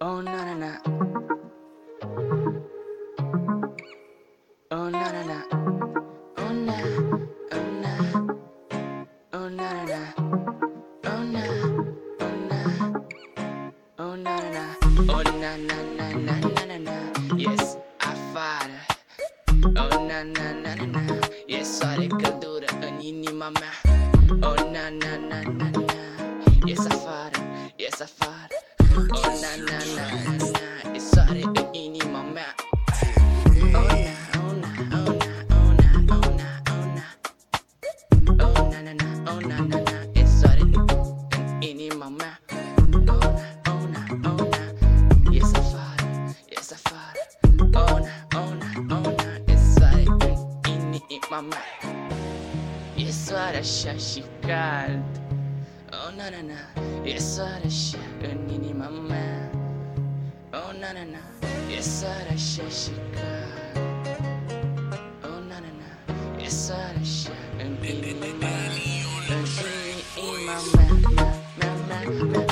Oh na na na. Oh na na na. Oh na. Oh na. Oh na na na. Oh na. Oh na. Oh na na na. Oh na na na na na na na. Yes, I fought. Oh na na na na na. Yes, sorry kadura anini mama. Oh na na na na na. Yes, I fought. Yes, I fought. Oh na na na na. Yes, sorry anini mama. Oh na, oh na, oh na, oh na, oh na, oh na. Oh na na na, oh na na na. Yes, sorry. Oh oh na, oh na. Yes, I fought. Yes, I fought. Oh na, na, na. Yes, sorry anini mama. Oh na na na, yes ara shaka nini mama. Oh na na na, yes ara shashika. Oh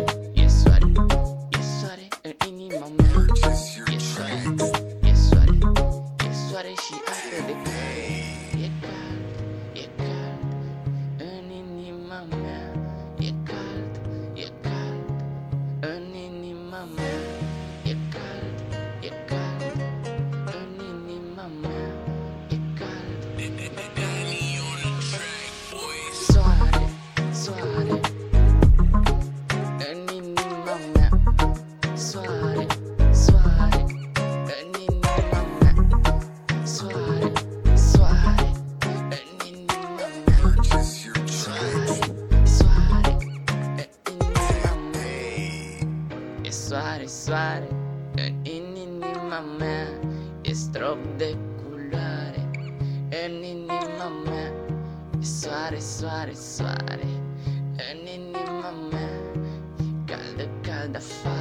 E è inima me is trop de culare è inima me soare, soare suare è inima me calda calda fare